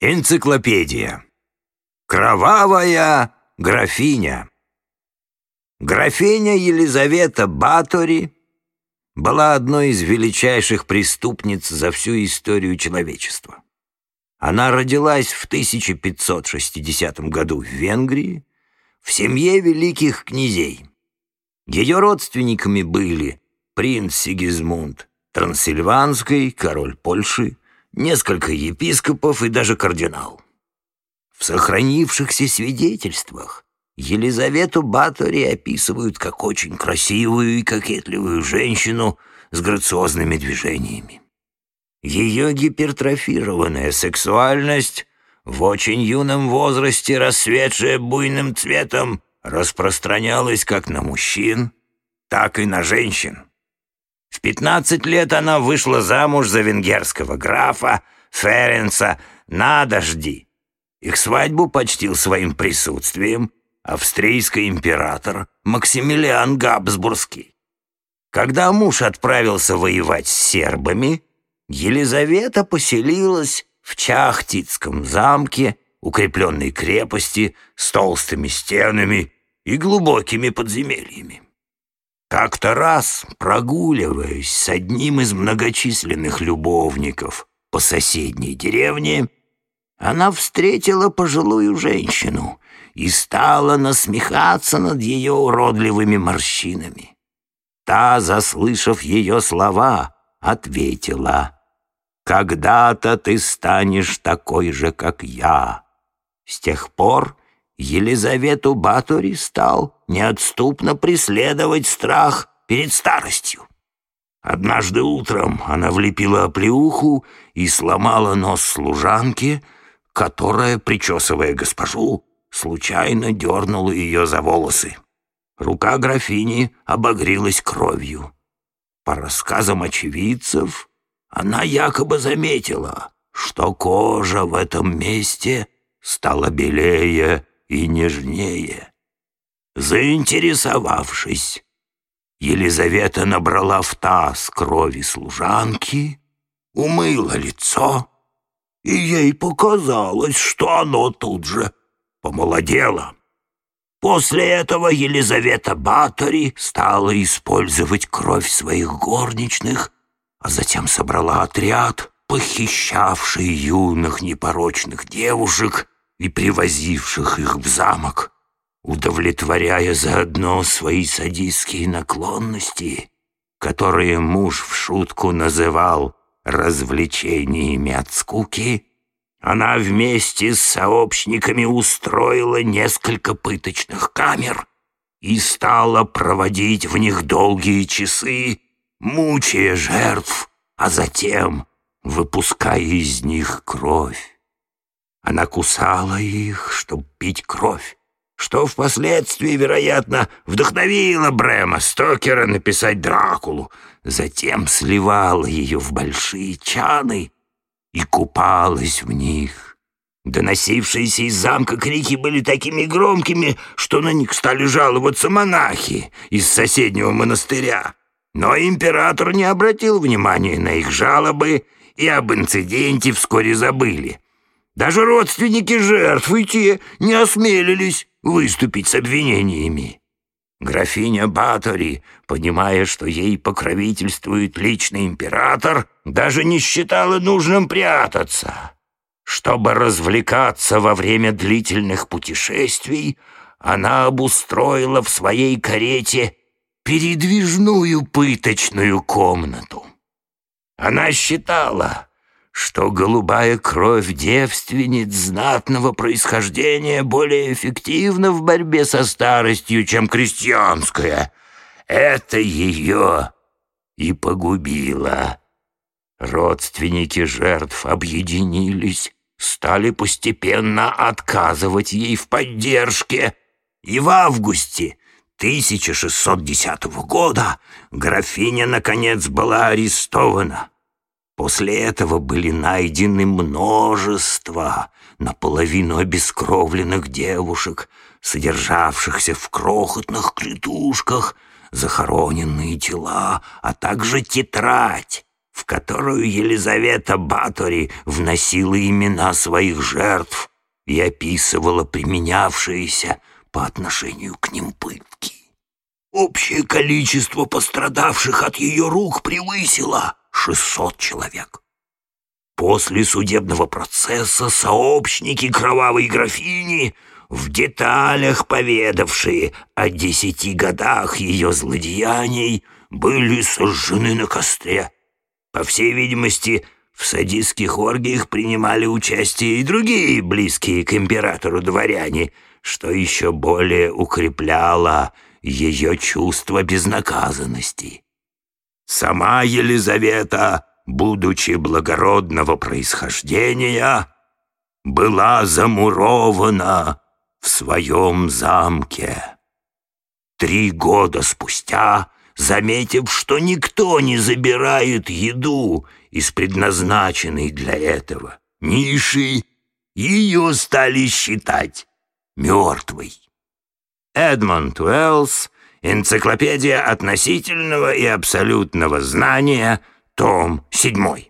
Энциклопедия. Кровавая графиня. Графиня Елизавета Батори была одной из величайших преступниц за всю историю человечества. Она родилась в 1560 году в Венгрии в семье великих князей. Ее родственниками были принц Сигизмунд Трансильванский, король Польши, несколько епископов и даже кардинал. В сохранившихся свидетельствах Елизавету Батори описывают как очень красивую и кокетливую женщину с грациозными движениями. Ее гипертрофированная сексуальность в очень юном возрасте, расцветшая буйным цветом, распространялась как на мужчин, так и на женщин. В 15 лет она вышла замуж за венгерского графа Ференца Надожди. Их свадьбу почтил своим присутствием австрийский император Максимилиан Габсбургский. Когда муж отправился воевать с сербами, Елизавета поселилась в Чахтицком замке, укрепленной крепости с толстыми стенами и глубокими подземельями. Как-то раз, прогуливаясь с одним из многочисленных любовников по соседней деревне, она встретила пожилую женщину и стала насмехаться над ее уродливыми морщинами. Та, заслышав ее слова, ответила, «Когда-то ты станешь такой же, как я». С тех пор Елизавету Батори стал неотступно преследовать страх перед старостью. Однажды утром она влепила оплеуху и сломала нос служанке, которая, причесывая госпожу, случайно дернула ее за волосы. Рука графини обогрелась кровью. По рассказам очевидцев, она якобы заметила, что кожа в этом месте стала белее и нежнее. Заинтересовавшись, Елизавета набрала в таз крови служанки, умыла лицо, и ей показалось, что оно тут же помолодело. После этого Елизавета Батори стала использовать кровь своих горничных, а затем собрала отряд, похищавший юных непорочных девушек и привозивших их в замок, удовлетворяя заодно свои садистские наклонности, которые муж в шутку называл развлечениями от скуки, она вместе с сообщниками устроила несколько пыточных камер и стала проводить в них долгие часы, мучая жертв, а затем выпуская из них кровь. Она кусала их, чтобы пить кровь, что впоследствии, вероятно, вдохновило Брэма Стокера написать Дракулу, затем сливала ее в большие чаны и купалась в них. Доносившиеся из замка крики были такими громкими, что на них стали жаловаться монахи из соседнего монастыря. Но император не обратил внимания на их жалобы и об инциденте вскоре забыли. Даже родственники жертв и те не осмелились выступить с обвинениями. Графиня Батори, понимая, что ей покровительствует личный император, даже не считала нужным прятаться. Чтобы развлекаться во время длительных путешествий, она обустроила в своей карете передвижную пыточную комнату. Она считала, что голубая кровь девственниц знатного происхождения более эффективна в борьбе со старостью, чем крестьянская. Это ее и погубило. Родственники жертв объединились, стали постепенно отказывать ей в поддержке. И в августе 1610 года графиня, наконец, была арестована. После этого были найдены множество наполовину обескровленных девушек, содержавшихся в крохотных клетушках, захороненные тела, а также тетрадь, в которую Елизавета Батори вносила имена своих жертв и описывала применявшиеся по отношению к ним пытки. Общее количество пострадавших от ее рук превысило 600 человек. После судебного процесса сообщники кровавой графини, в деталях поведавшие о десяти годах ее злодеяний, были сожжены на костре. По всей видимости, в садистских оргиях принимали участие и другие близкие к императору дворяне, что еще более укрепляло ее чувство безнаказанности. Сама Елизавета будучи благородного происхождения, была замурована в своем замке. Три года спустя, заметив, что никто не забирает еду из предназначенной для этого ниши, ее стали считать мертвой. Эдмонд Уэллс «Энциклопедия относительного и абсолютного знания», том 7.